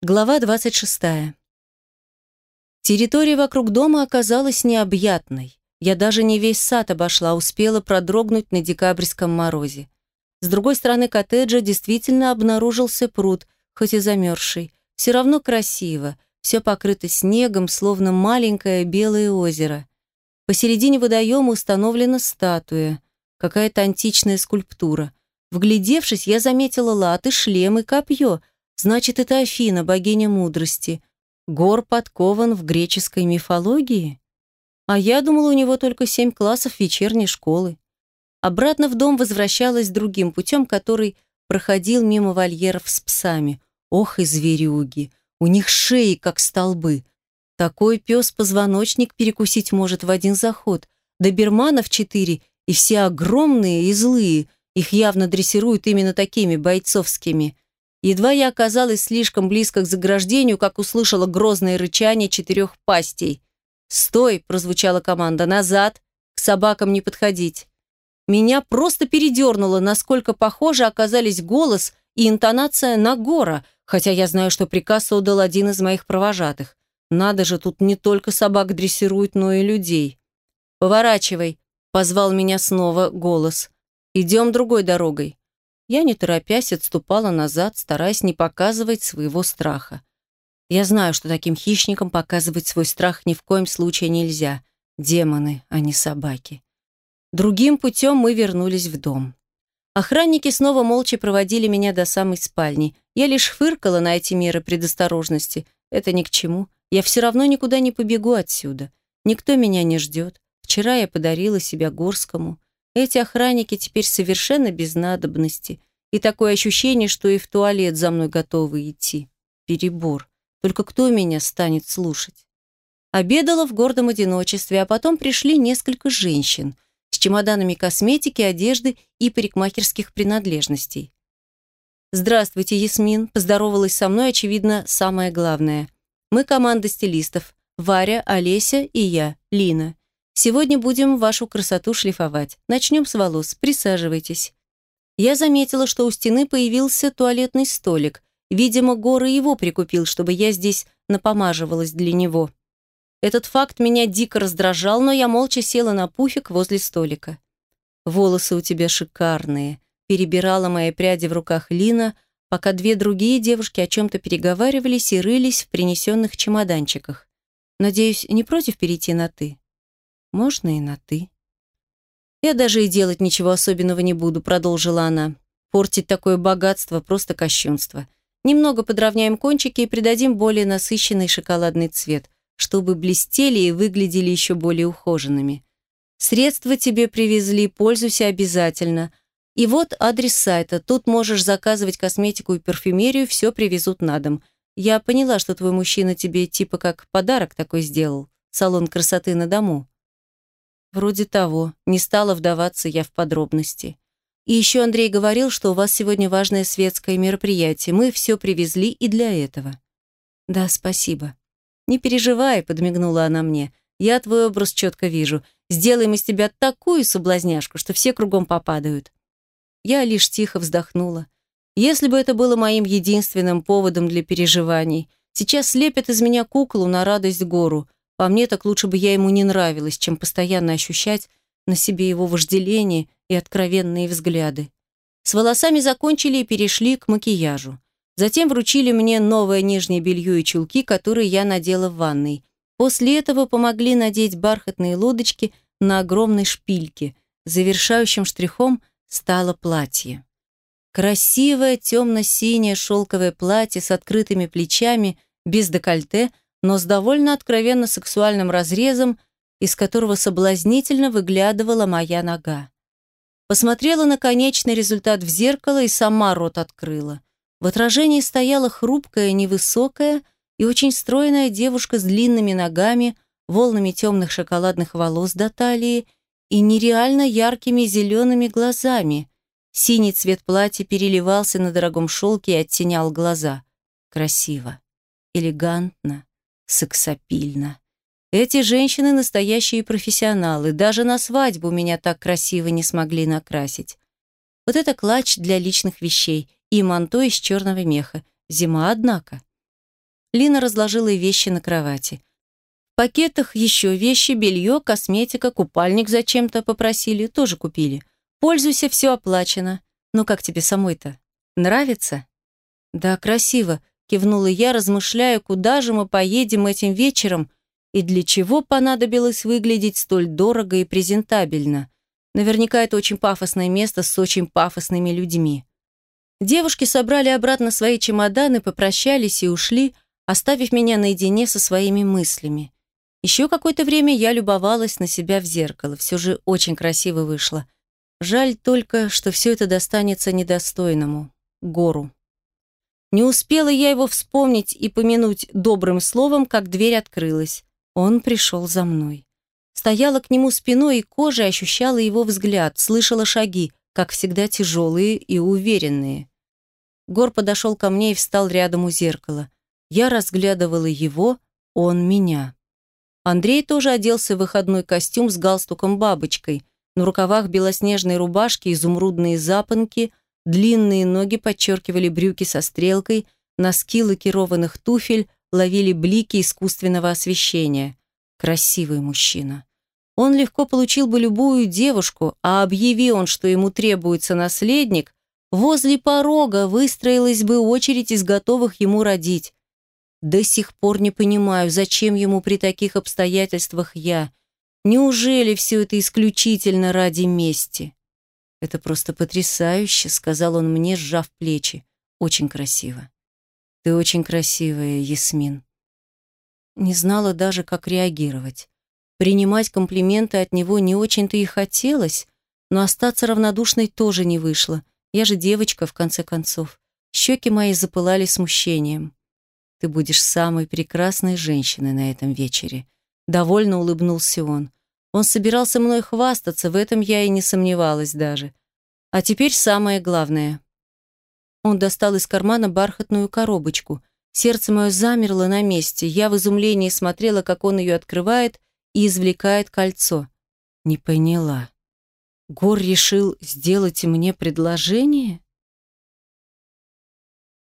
Глава 26. Территория вокруг дома оказалась необъятной. Я даже не весь сад обошла, успела продрогнуть на декабрьском морозе. С другой стороны коттеджа действительно обнаружился пруд, хоть и замерзший. Все равно красиво, все покрыто снегом, словно маленькое белое озеро. Посередине водоема установлена статуя, какая-то античная скульптура. Вглядевшись, я заметила латы, шлем и копье — Значит, это Афина, богиня мудрости. Гор подкован в греческой мифологии? А я думала, у него только семь классов вечерней школы. Обратно в дом возвращалась другим путем, который проходил мимо вольеров с псами. Ох и зверюги! У них шеи, как столбы. Такой пес позвоночник перекусить может в один заход. Доберманов четыре, и все огромные и злые. Их явно дрессируют именно такими бойцовскими – Едва я оказалась слишком близко к заграждению, как услышала грозное рычание четырех пастей. «Стой!» – прозвучала команда. «Назад! К собакам не подходить!» Меня просто передернуло, насколько похожи оказались голос и интонация на Гора, хотя я знаю, что приказ отдал один из моих провожатых. Надо же, тут не только собак дрессируют, но и людей. «Поворачивай!» – позвал меня снова голос. «Идем другой дорогой». Я, не торопясь, отступала назад, стараясь не показывать своего страха. Я знаю, что таким хищникам показывать свой страх ни в коем случае нельзя. Демоны, а не собаки. Другим путем мы вернулись в дом. Охранники снова молча проводили меня до самой спальни. Я лишь фыркала на эти меры предосторожности. Это ни к чему. Я все равно никуда не побегу отсюда. Никто меня не ждет. Вчера я подарила себя Горскому. Эти охранники теперь совершенно без надобности. И такое ощущение, что и в туалет за мной готовы идти. Перебор. Только кто меня станет слушать? Обедала в гордом одиночестве, а потом пришли несколько женщин с чемоданами косметики, одежды и парикмахерских принадлежностей. «Здравствуйте, Ясмин», – поздоровалась со мной, очевидно, самое главное. «Мы команда стилистов. Варя, Олеся и я, Лина. Сегодня будем вашу красоту шлифовать. Начнем с волос. Присаживайтесь. Я заметила, что у стены появился туалетный столик. Видимо, Гора его прикупил, чтобы я здесь напомаживалась для него. Этот факт меня дико раздражал, но я молча села на пуфик возле столика. «Волосы у тебя шикарные», — перебирала мои пряди в руках Лина, пока две другие девушки о чем-то переговаривались и рылись в принесенных чемоданчиках. «Надеюсь, не против перейти на «ты»?» Можно и на «ты». «Я даже и делать ничего особенного не буду», — продолжила она. «Портить такое богатство — просто кощунство. Немного подровняем кончики и придадим более насыщенный шоколадный цвет, чтобы блестели и выглядели еще более ухоженными. Средства тебе привезли, пользуйся обязательно. И вот адрес сайта. Тут можешь заказывать косметику и парфюмерию, все привезут на дом. Я поняла, что твой мужчина тебе типа как подарок такой сделал. Салон красоты на дому. Вроде того. Не стала вдаваться я в подробности. И еще Андрей говорил, что у вас сегодня важное светское мероприятие. Мы все привезли и для этого. Да, спасибо. Не переживай, подмигнула она мне. Я твой образ четко вижу. Сделаем из тебя такую соблазняшку, что все кругом попадают. Я лишь тихо вздохнула. Если бы это было моим единственным поводом для переживаний, сейчас слепят из меня куклу на радость гору, по мне, так лучше бы я ему не нравилась, чем постоянно ощущать на себе его вожделение и откровенные взгляды. С волосами закончили и перешли к макияжу. Затем вручили мне новое нижнее белье и чулки, которые я надела в ванной. После этого помогли надеть бархатные лодочки на огромной шпильке. Завершающим штрихом стало платье. Красивое темно-синее шелковое платье с открытыми плечами, без декольте – но с довольно откровенно сексуальным разрезом, из которого соблазнительно выглядывала моя нога. Посмотрела на конечный результат в зеркало и сама рот открыла. В отражении стояла хрупкая, невысокая и очень стройная девушка с длинными ногами, волнами темных шоколадных волос до талии и нереально яркими зелеными глазами. Синий цвет платья переливался на дорогом шелке и оттенял глаза. Красиво, элегантно, сексапильно. Эти женщины настоящие профессионалы. Даже на свадьбу меня так красиво не смогли накрасить. Вот это клатч для личных вещей и манто из черного меха. Зима, однако. Лина разложила вещи на кровати. В пакетах еще вещи, белье, косметика, купальник зачем-то попросили, тоже купили. Пользуйся, все оплачено. Ну как тебе самой-то? Нравится? Да, красиво, кивнула я, размышляя, куда же мы поедем этим вечером и для чего понадобилось выглядеть столь дорого и презентабельно. Наверняка это очень пафосное место с очень пафосными людьми. Девушки собрали обратно свои чемоданы, попрощались и ушли, оставив меня наедине со своими мыслями. Еще какое-то время я любовалась на себя в зеркало. Все же очень красиво вышло. Жаль только, что все это достанется недостойному. Гору. Не успела я его вспомнить и помянуть добрым словом, как дверь открылась. Он пришел за мной. Стояла к нему спиной и кожей ощущала его взгляд, слышала шаги, как всегда тяжелые и уверенные. Гор подошел ко мне и встал рядом у зеркала. Я разглядывала его, он меня. Андрей тоже оделся в выходной костюм с галстуком-бабочкой. На рукавах белоснежной рубашки, изумрудные запонки, длинные ноги подчеркивали брюки со стрелкой, носки лакированных туфель ловили блики искусственного освещения. Красивый мужчина. Он легко получил бы любую девушку, а объяви он, что ему требуется наследник, возле порога выстроилась бы очередь из готовых ему родить. До сих пор не понимаю, зачем ему при таких обстоятельствах я. Неужели все это исключительно ради мести? Это просто потрясающе, сказал он мне, сжав плечи. Очень красиво. Ты очень красивая, Ясмин. Не знала даже, как реагировать. Принимать комплименты от него не очень-то и хотелось, но остаться равнодушной тоже не вышло. Я же девочка, в конце концов. Щеки мои запылали смущением. Ты будешь самой прекрасной женщиной на этом вечере. Довольно улыбнулся он. Он собирался мной хвастаться, в этом я и не сомневалась даже. А теперь самое главное. Он достал из кармана бархатную коробочку. Сердце мое замерло на месте. Я в изумлении смотрела, как он ее открывает и извлекает кольцо. Не поняла. Гор решил сделать мне предложение?